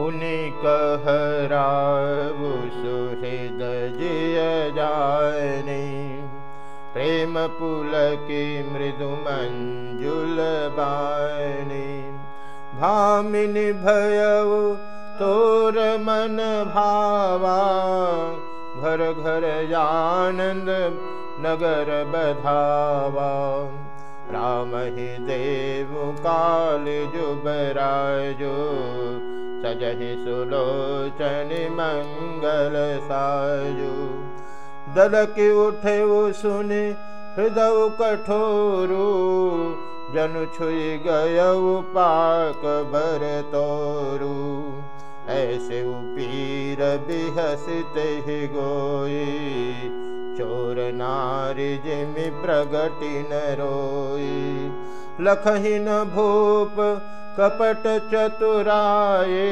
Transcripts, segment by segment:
पुनि कहरावु सुहृद जिय जानी। प्रेम पुलकी मृदु मंजुल बानी। भामिनि भयउ तोर मन भावा। नगर बधावा। राम ही देव काल जुबराजो सजहि सुलोचन मंगल साजो दलक उठे वो सुने हृदय कठोरो। जनु छुई गय पाक भर तोरू। ऐसे पीर बिहसित ही गोई। चोर नारी जिमि प्रगति न रोई। लखहीन भूप कपट चतुराए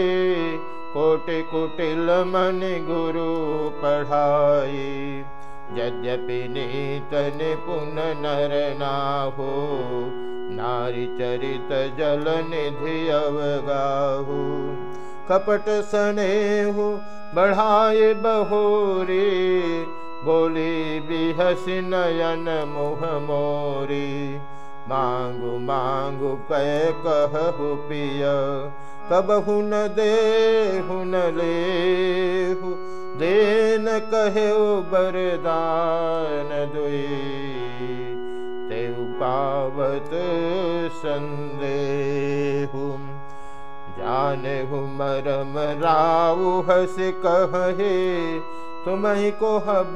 कोटि कुटिल मन गुरु पढ़ाई यद्यपि नीत निपुण नर नाहु नारी चरित जल निधि अवगाहु कपट स्नेहु बढ़ाए बहोरी बोली बिहसी नयन मुह मोरी मांगु मांगु पै कहु पिय। कबहु न दे न ले देन कहे बरदान दुई। ते पावत संदेहु जाने मरम राउ हस कहे तुम ही को हब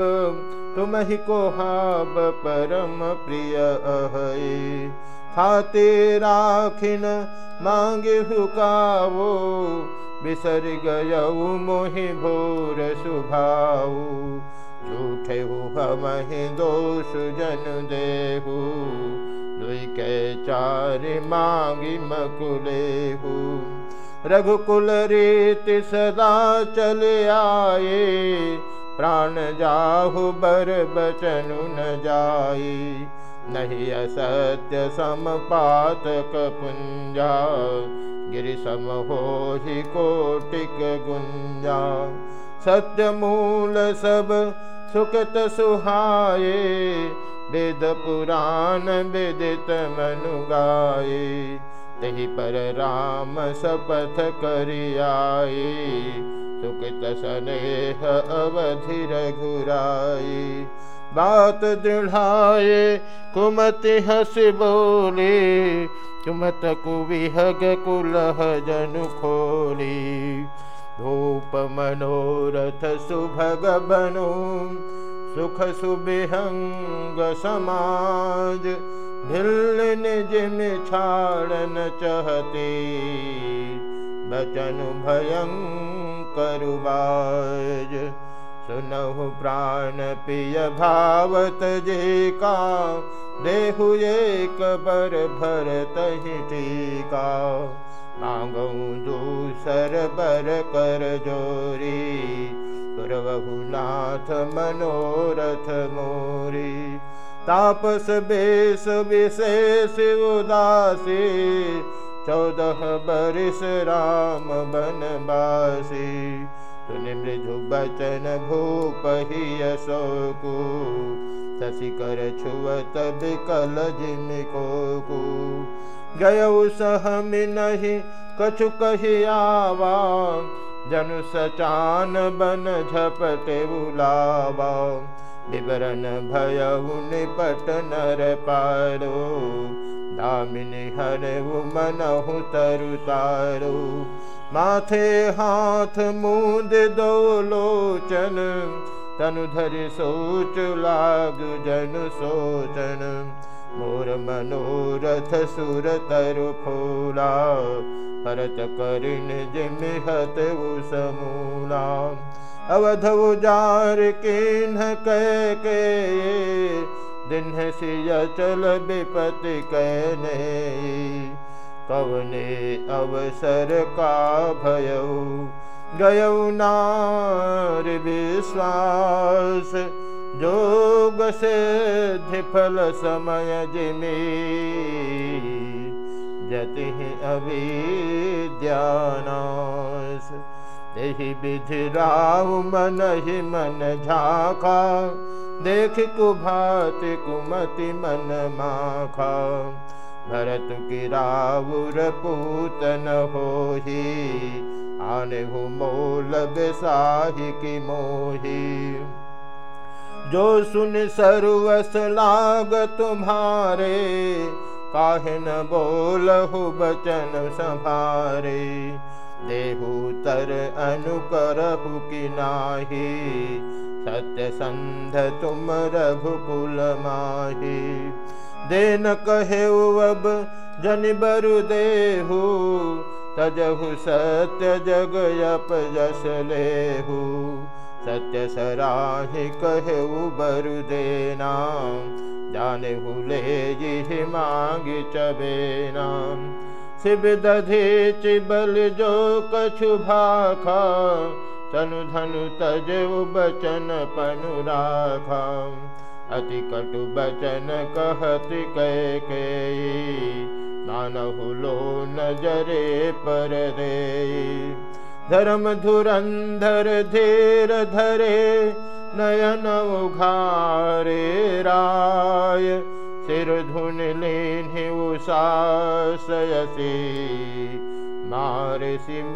तुम ही को हब परम प्रिय अहे। खाते राखिन मांगे हुकावो बिसर गयऊ मोहि भोर सुभाऊ झूठे हु हम ही दोष जन देहु दुई के चार मांगी मकुलेहु। रघुकुल रीत सदा चले आए प्राण जाहु बर बचनु न जाई। नहीं असत्य समपातक पुंजा गिरि सम हो ही कोटिक गुंजा। सत्य मूल सब सुखत सुहाये। वेद पुराण विदित मनु गाये। तही पर राम सपथ सुकित स्नेह अवधि रघुराई बात दृढ़ाए कुमति हस बोले, कुमत कुविहग कुलह जनु खोली। धूप मनोरथ सुभग बनो, सुख सुबिहंग समाज। भिल निज में छाड़न चहते, बचन भयंकरुबाज सुनहु प्राण पिय भावत जे का देहु एक बर भर तही टीका। मांगू दूसर बर कर जोरी पुरवहु नाथ मनोरथ मोरी। तापस बेस विशेष उदासी चौदह बरिस राम बनवासी सुन मृदु बचन भूप ही अशोकु शशि कर छुअत बिकल जिम को। गय सहम नहीं कछु कही आवा। जनु सचान बन झपटे बुलावा। विवरण भय निपट नर पारो। दामिनी हर मनहु तरु तारो। माथे हाथ मूंद दो लोचन तनु धरि सोच लागु जन सोचन। मोर मनोरथ सुर तरु फूला, भरत करिन जिमिहत समूला। अवध उजार किन्ह कह के दिन सिय चल विपति कहने। कवने अवसर का भय गयौ नार विश्वास। जोग से धिफल समय जिमी। जति अभिद्यानाश देहि विधि राव मन ही मन झाखा देख कुभात कुमति मन माखा। भरत की रावुर पूतन हो आने हो मोल बेसाही की मोही। जो सुन सर्वस लाग तुम्हारे, काहे न बोलहु बचन संभारे। देहु तर अनुकरहु कि नाही सत्य संध तुम रघुकुल माही देन कहे अब जन बरु देहु तजहु सत्य जग यप जस लेहु सत्य सराहि कहे बरु देना जाने हुले जी मांग चबेना। शिव दधे चिबल जो कछु भाखा तनु धनु तज बचन पनु राखा अति कटु बचन कहति कह के लो नजरे पर दे धर्म धुरंधर धीर धरे नयन उघारे राय। सिर धुन लेने उषासयसी रे सिं